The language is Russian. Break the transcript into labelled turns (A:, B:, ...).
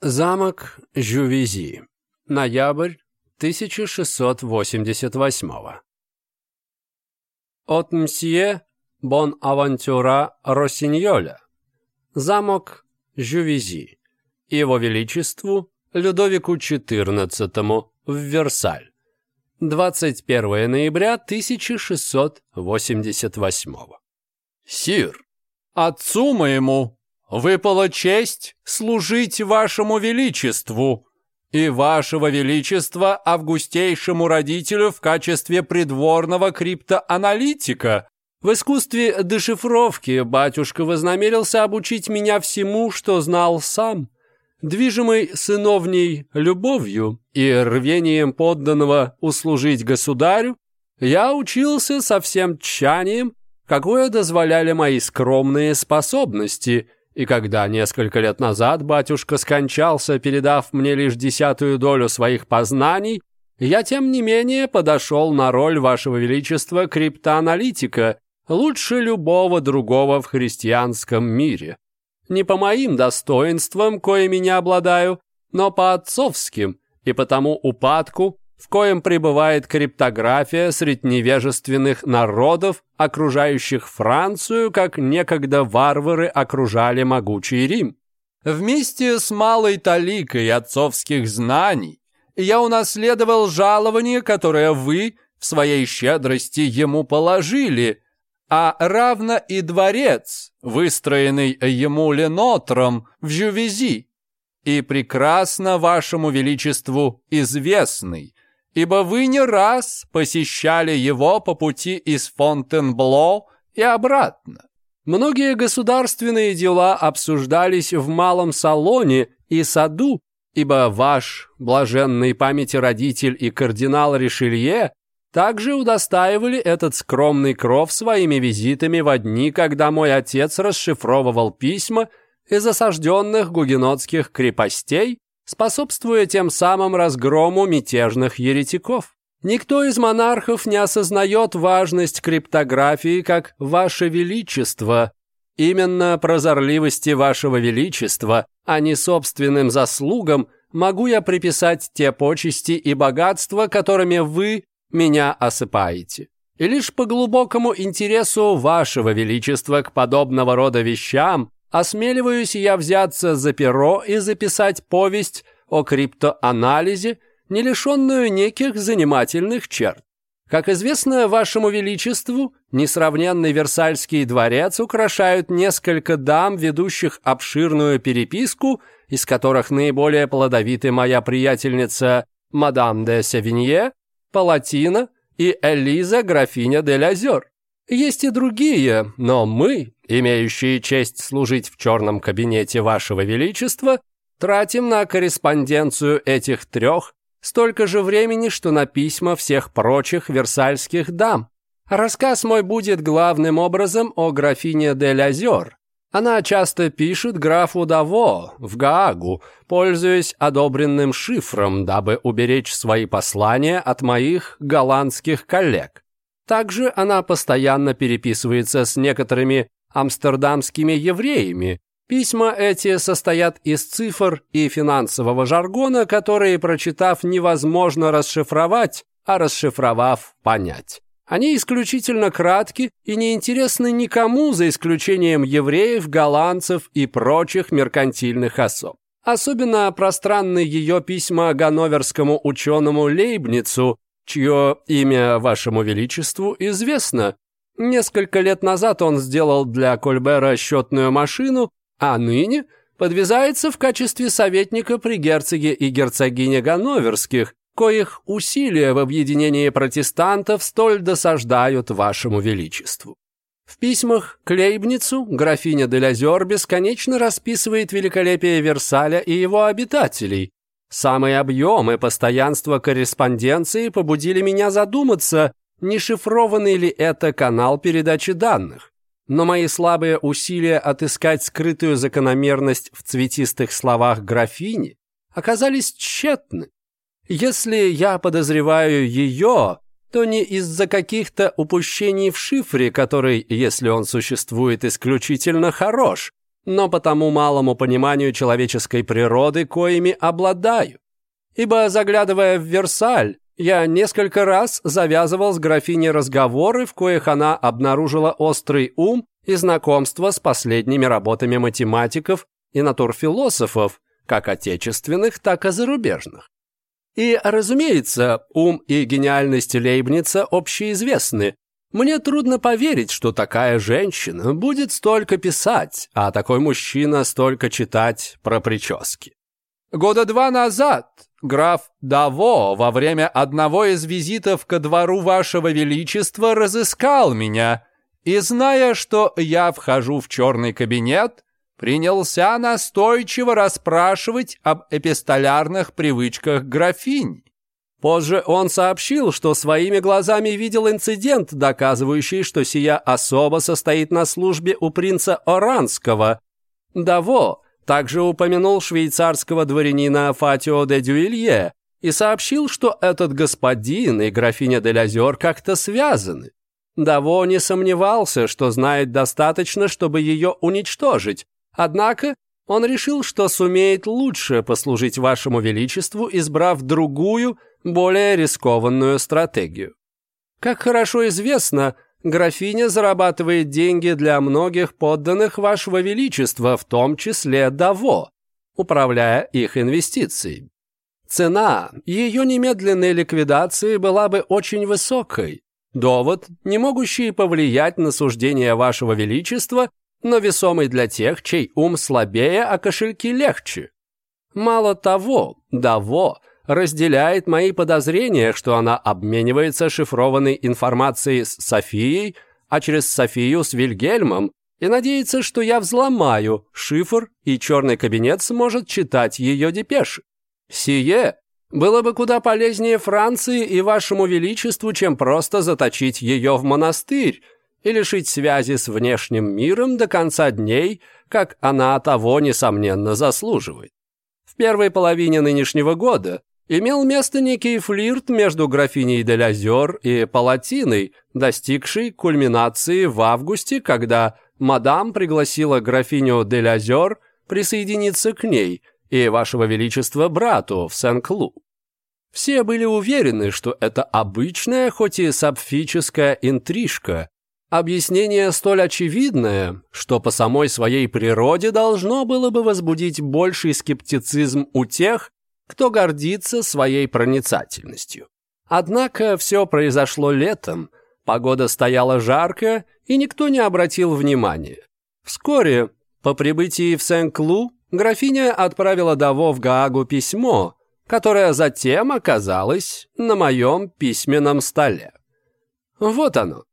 A: Замок Жювизи. Ноябрь 1688 От мсье Бон-Авантюра Росиньоля. Замок Жювизи. Его Величеству Людовику XIV в Версаль. 21 ноября 1688
B: «Сир, отцу моему выпала честь служить вашему величеству и вашего величества августейшему родителю в качестве придворного криптоаналитика.
A: В искусстве дешифровки батюшка вознамерился обучить меня всему, что знал сам» движимый сыновней любовью и рвением подданного услужить государю, я учился со всем тщанием, какое дозволяли мои скромные способности, и когда несколько лет назад батюшка скончался, передав мне лишь десятую долю своих познаний, я, тем не менее, подошел на роль вашего величества криптоаналитика, лучше любого другого в христианском мире. Не по моим достоинствам, коими не обладаю, но по отцовским, и потому упадку, в коем пребывает криптография средневежественных народов, окружающих Францию, как некогда варвары окружали могучий Рим.
B: Вместе с малой таликой отцовских знаний я унаследовал жалование, которое вы в своей щедрости ему положили, а равно и дворец, выстроенный ему Ленотром в Жювези, и прекрасно вашему величеству известный, ибо вы не раз посещали его по пути из Фонтенбло и обратно.
A: Многие государственные дела обсуждались в малом салоне и саду, ибо ваш блаженный памяти родитель и кардинал Ришелье также удостаивали этот скромный кров своими визитами в дни, когда мой отец расшифровывал письма из осажденных гугенотских крепостей способствуя тем самым разгрому мятежных еретиков. Никто из монархов не осознает важность криптографии как «Ваше Величество». Именно прозорливости Вашего Величества, а не собственным заслугам, могу я приписать те почести и богатства, которыми вы меня осыпаете. И лишь по глубокому интересу Вашего Величества к подобного рода вещам Осмеливаюсь я взяться за перо и записать повесть о криптоанализе, не лишенную неких занимательных черт. Как известно вашему величеству, несравненный Версальский дворец украшают несколько дам, ведущих обширную переписку, из которых наиболее плодовиты моя приятельница мадам де Севинье, Палатина и Элиза, графиня де Лазер. Есть и другие, но мы имеющие честь служить в черном кабинете Вашего Величества, тратим на корреспонденцию этих трех столько же времени, что на письма всех прочих версальских дам. Рассказ мой будет главным образом о графине Дель Озер. Она часто пишет графу Даво в Гаагу, пользуясь одобренным шифром, дабы уберечь свои послания от моих голландских коллег. Также она постоянно переписывается с некоторыми амстердамскими евреями. Письма эти состоят из цифр и финансового жаргона, которые, прочитав, невозможно расшифровать, а расшифровав, понять. Они исключительно кратки и неинтересны никому, за исключением евреев, голландцев и прочих меркантильных особ. Особенно пространны ее письма ганноверскому ученому Лейбницу, чье имя вашему величеству известно, Несколько лет назад он сделал для Кольбера счетную машину, а ныне подвязается в качестве советника при герцоге и герцогине Ганноверских, коих усилия в объединении протестантов столь досаждают вашему величеству. В письмах к Лейбницу графиня Делязер бесконечно расписывает великолепие Версаля и его обитателей. Самые объемы постоянства корреспонденции побудили меня задуматься, не шифрованный ли это канал передачи данных. Но мои слабые усилия отыскать скрытую закономерность в цветистых словах графини оказались тщетны. Если я подозреваю ее, то не из-за каких-то упущений в шифре, который, если он существует, исключительно хорош, но по тому малому пониманию человеческой природы, коими обладаю. Ибо, заглядывая в Версаль, я несколько раз завязывал с графиней разговоры, в коих она обнаружила острый ум и знакомство с последними работами математиков и натурфилософов, как отечественных, так и зарубежных. И, разумеется, ум и гениальность Лейбница общеизвестны. Мне трудно поверить, что такая женщина будет столько писать, а такой мужчина столько читать про прически.
B: Года два назад Граф Даво во время одного из визитов ко двору вашего величества разыскал меня и, зная, что я вхожу в черный кабинет, принялся настойчиво расспрашивать об эпистолярных привычках графинь.
A: Позже он сообщил, что своими глазами видел инцидент, доказывающий, что сия особа состоит на службе у принца Оранского. Даво также упомянул швейцарского дворянина Фатио де Дюилье и сообщил, что этот господин и графиня де Лазер как-то связаны. Даво не сомневался, что знает достаточно, чтобы ее уничтожить, однако он решил, что сумеет лучше послужить вашему величеству, избрав другую, более рискованную стратегию. Как хорошо известно, Графиня зарабатывает деньги для многих подданных вашего величества, в том числе Даво, управляя их инвестициями. Цена ее немедленной ликвидации была бы очень высокой. Довод, не могущий повлиять на суждение вашего величества, но весомый для тех, чей ум слабее, а кошельки легче. Мало того, Даво – разделяет мои подозрения, что она обменивается шифрованной информацией с Софией, а через Софию с Вильгельмом, и надеется, что я взломаю шифр, и черный кабинет сможет читать ее депеши. Сие было бы куда полезнее Франции и вашему величеству, чем просто заточить ее в монастырь и лишить связи с внешним миром до конца дней, как она того, несомненно, заслуживает. В первой половине нынешнего года имел место некий флирт между графиней Делязер и Палатиной, достигший кульминации в августе, когда мадам пригласила графиню Делязер присоединиться к ней и вашего величества брату в Сен-Клу. Все были уверены, что это обычная, хоть и сапфическая интрижка, Объяснение столь очевидное, что по самой своей природе должно было бы возбудить больший скептицизм у тех, кто гордится своей проницательностью. Однако все произошло летом, погода стояла жарко, и никто не обратил внимания. Вскоре, по прибытии в Сен-Клу, графиня отправила Даво в Гаагу письмо, которое затем оказалось на моем письменном столе. Вот оно,